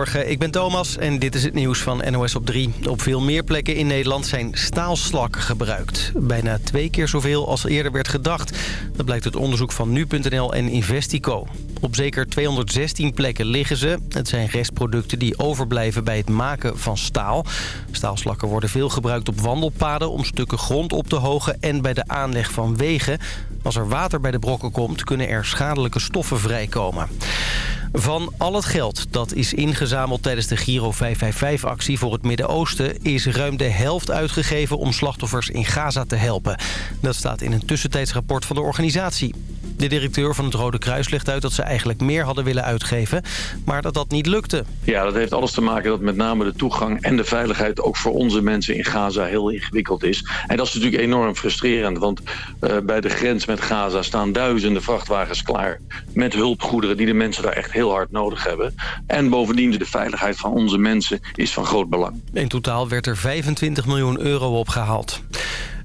Morgen, ik ben Thomas en dit is het nieuws van NOS op 3. Op veel meer plekken in Nederland zijn staalslakken gebruikt. Bijna twee keer zoveel als eerder werd gedacht. Dat blijkt uit onderzoek van Nu.nl en Investico. Op zeker 216 plekken liggen ze. Het zijn restproducten die overblijven bij het maken van staal. Staalslakken worden veel gebruikt op wandelpaden om stukken grond op te hogen... en bij de aanleg van wegen. Als er water bij de brokken komt, kunnen er schadelijke stoffen vrijkomen. Van al het geld dat is ingezameld tijdens de Giro 555-actie voor het Midden-Oosten... is ruim de helft uitgegeven om slachtoffers in Gaza te helpen. Dat staat in een tussentijdsrapport van de organisatie. De directeur van het Rode Kruis legt uit dat ze eigenlijk meer hadden willen uitgeven... maar dat dat niet lukte. Ja, dat heeft alles te maken dat met name de toegang en de veiligheid... ook voor onze mensen in Gaza heel ingewikkeld is. En dat is natuurlijk enorm frustrerend, want uh, bij de grens met Gaza... staan duizenden vrachtwagens klaar met hulpgoederen die de mensen daar echt heel hard nodig hebben. En bovendien de veiligheid van onze mensen is van groot belang. In totaal werd er 25 miljoen euro opgehaald.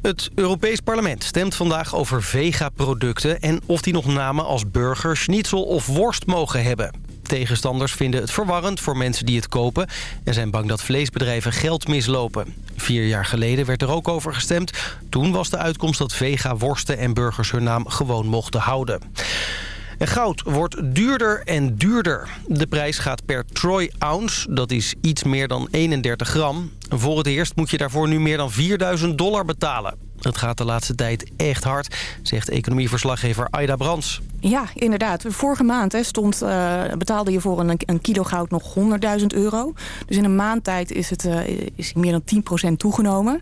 Het Europees Parlement stemt vandaag over vega-producten... en of die nog namen als burger, schnitzel of worst mogen hebben. Tegenstanders vinden het verwarrend voor mensen die het kopen... en zijn bang dat vleesbedrijven geld mislopen. Vier jaar geleden werd er ook over gestemd. Toen was de uitkomst dat vega-worsten en burgers hun naam gewoon mochten houden. En goud wordt duurder en duurder. De prijs gaat per troy ounce, dat is iets meer dan 31 gram. Voor het eerst moet je daarvoor nu meer dan 4000 dollar betalen. Het gaat de laatste tijd echt hard, zegt economieverslaggever Aida Brands. Ja, inderdaad. Vorige maand hè, stond, uh, betaalde je voor een, een kilo goud nog 100.000 euro. Dus in een maand tijd is het uh, is meer dan 10% toegenomen.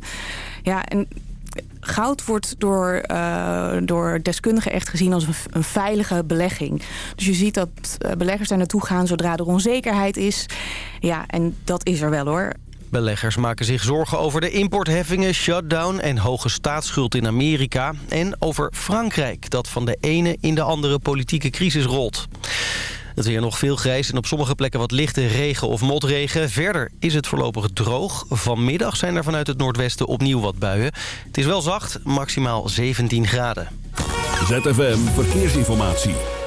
Ja, en goud wordt door, uh, door deskundigen echt gezien als een, een, veilige belegging. Dus je ziet dat beleggers daar naartoe gaan zodra er onzekerheid is. Ja, en dat is er wel hoor. Beleggers maken zich zorgen over de importheffingen, shutdown en hoge staatsschuld in Amerika. En over Frankrijk, dat van de ene in de andere politieke crisis rolt. Het weer nog veel grijs en op sommige plekken wat lichte regen of motregen. Verder is het voorlopig droog. Vanmiddag zijn er vanuit het noordwesten opnieuw wat buien. Het is wel zacht, maximaal 17 graden. ZFM Verkeersinformatie.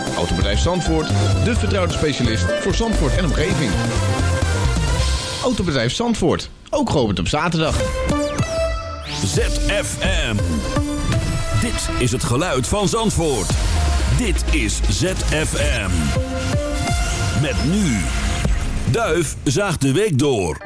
Autobedrijf Zandvoort, de vertrouwde specialist voor Zandvoort en omgeving. Autobedrijf Zandvoort, ook geopend op zaterdag. ZFM. Dit is het geluid van Zandvoort. Dit is ZFM. Met nu. Duif zaagt de week door.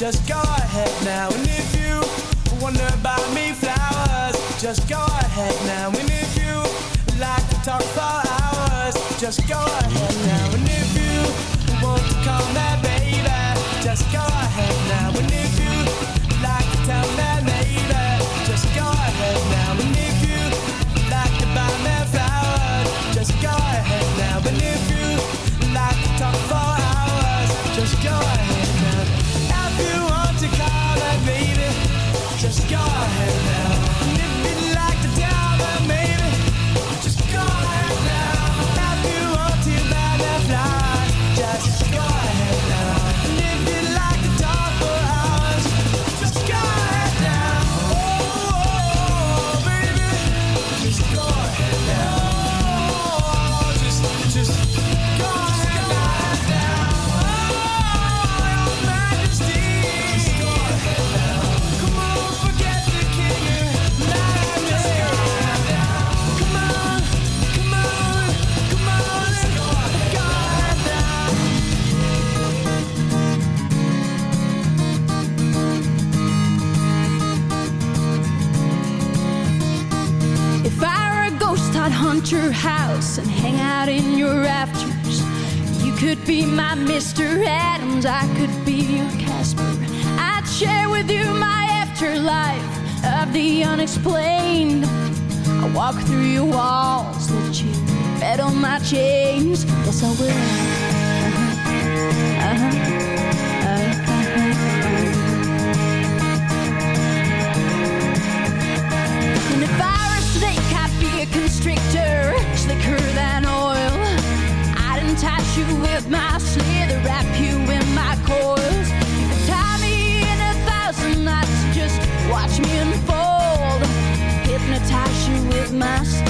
Just go ahead now, and if you wonder about me, flowers. Just go ahead now, and if you like to talk for hours, just go ahead now, and if you want to call that baby, just go ahead. your house and hang out in your rafters. You could be my Mr. Adams, I could be your Casper. I'd share with you my afterlife of the unexplained. I walk through your walls, let you bet on my chains. Yes, I will. my slither, wrap you in my coils. Tie me in a thousand knots, just watch me unfold. Hypnotize you with my.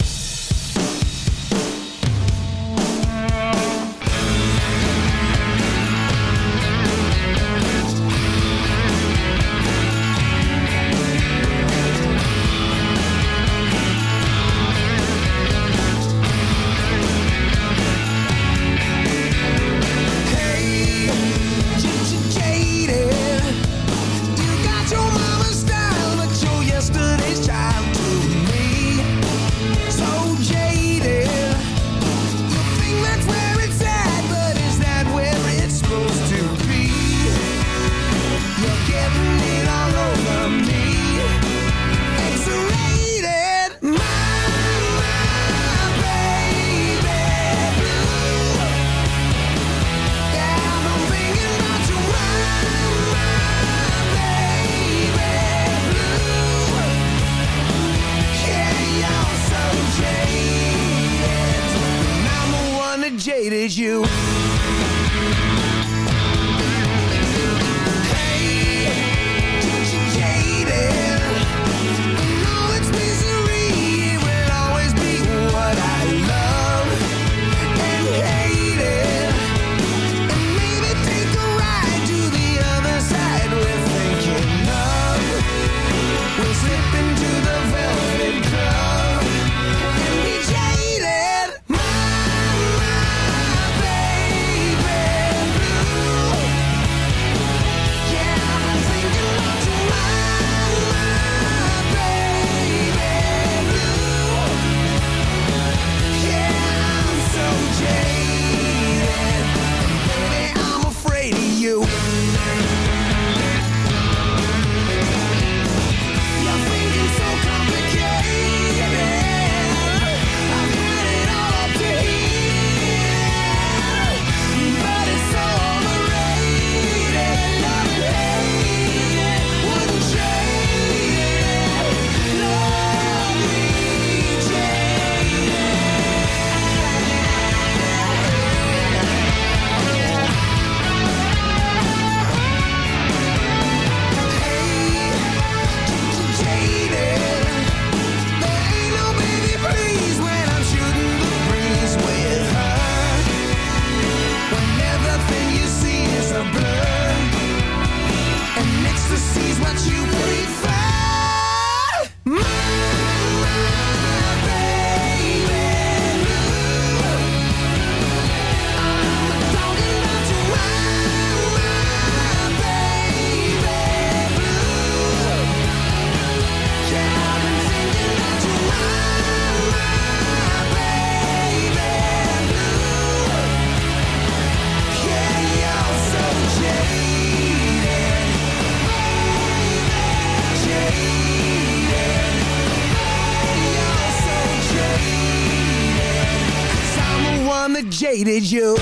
jaded you.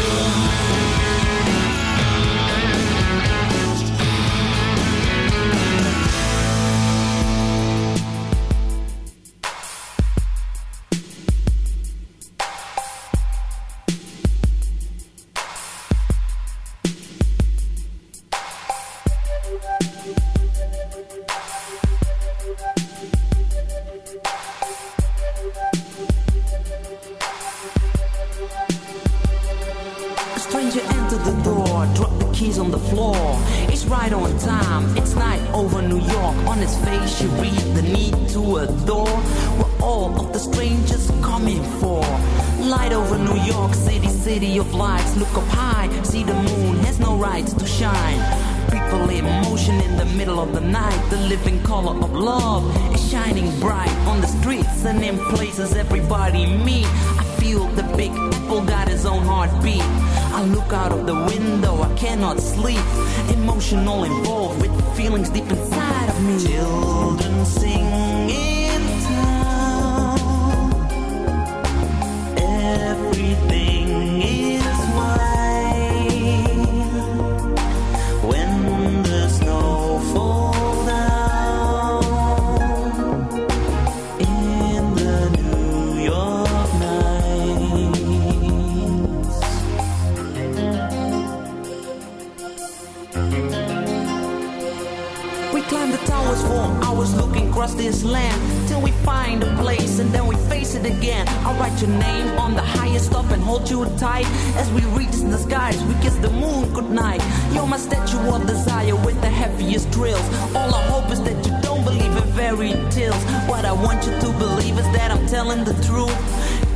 All I hope is that you don't believe in fairy tales. What I want you to believe is that I'm telling the truth.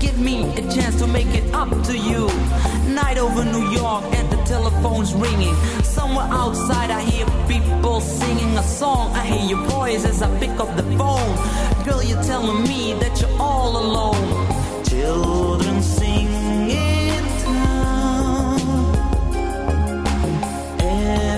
Give me a chance to make it up to you. Night over New York and the telephone's ringing. Somewhere outside I hear people singing a song. I hear your voice as I pick up the phone. Girl, you're telling me that you're all alone. Children sing in town. And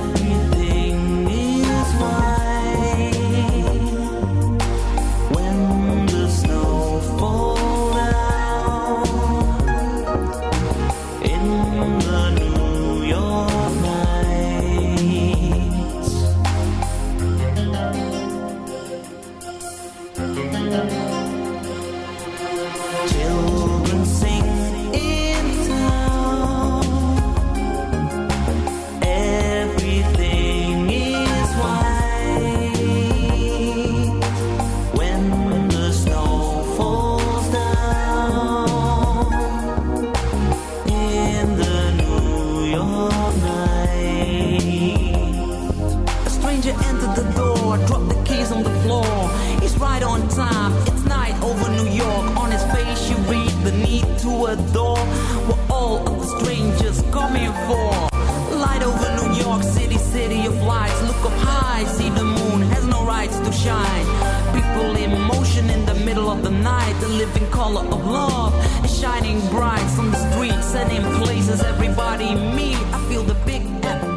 I see the moon has no rights to shine. People in motion in the middle of the night, the living color of love is shining bright on the streets and in places everybody me, I feel the big apple.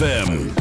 ZFM.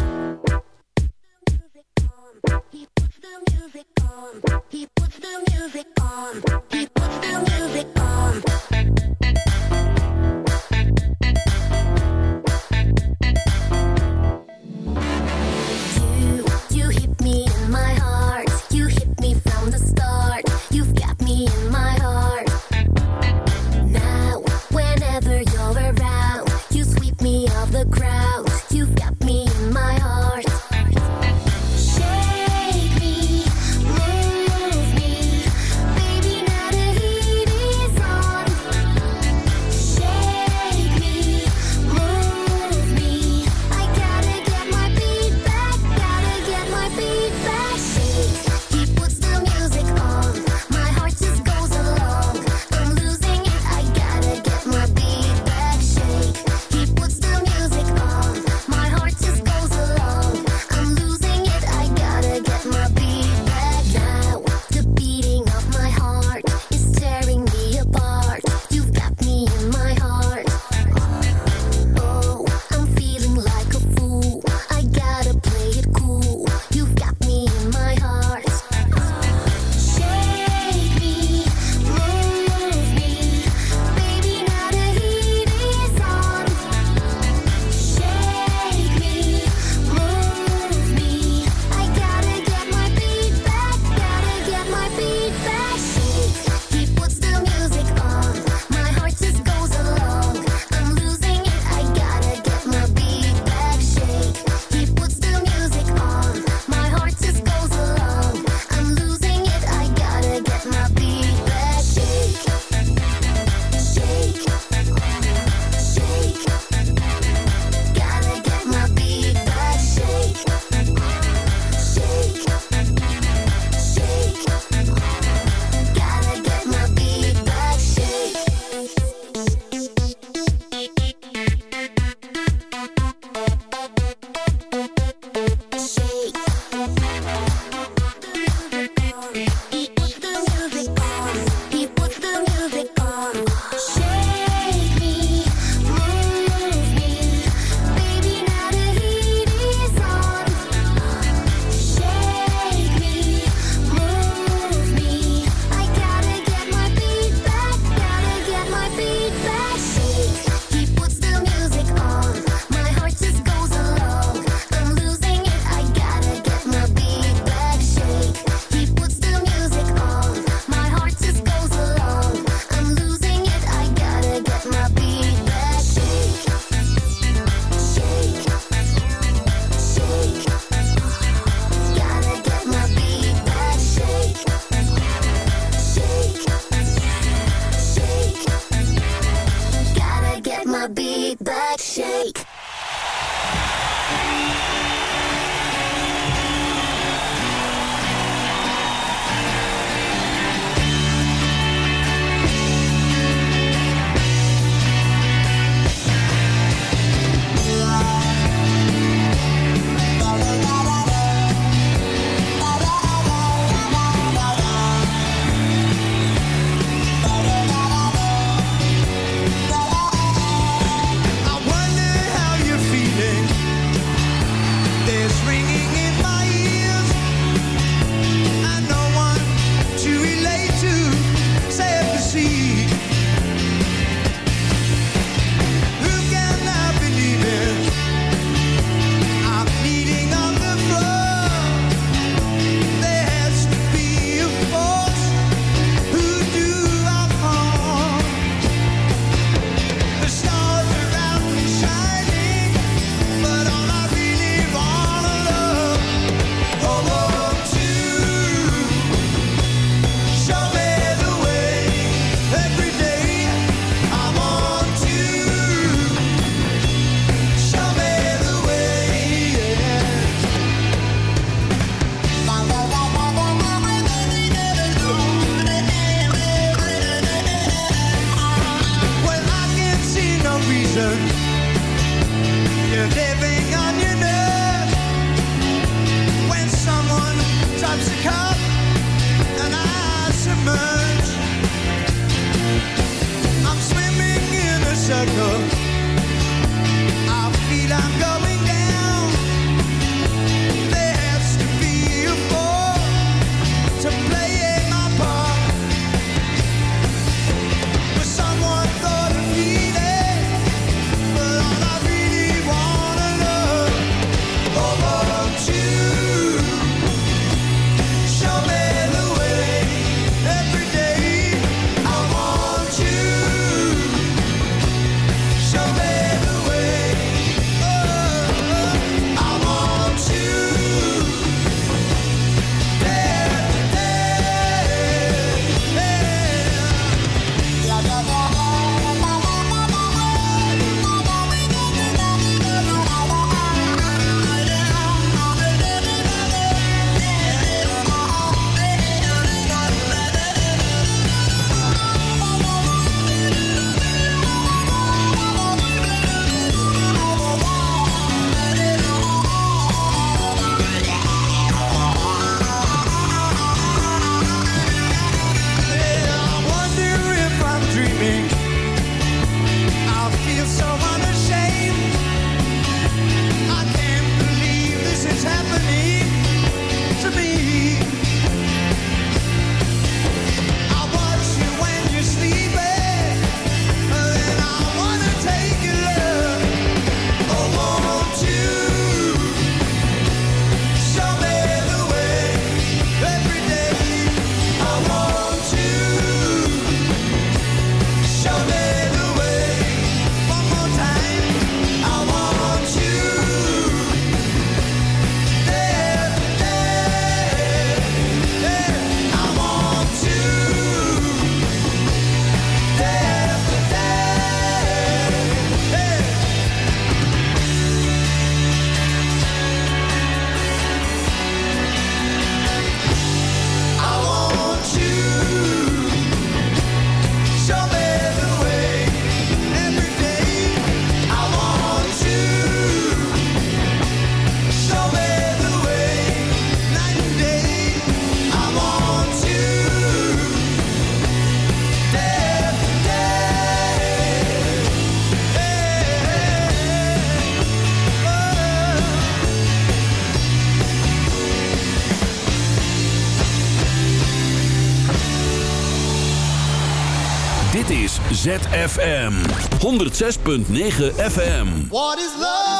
week. ZFM 106.9 FM. What is love?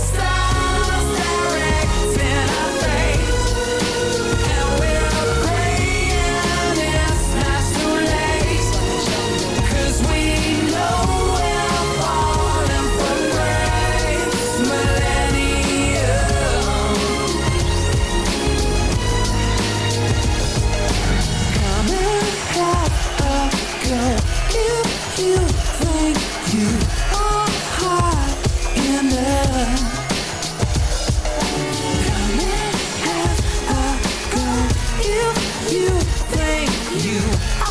you think you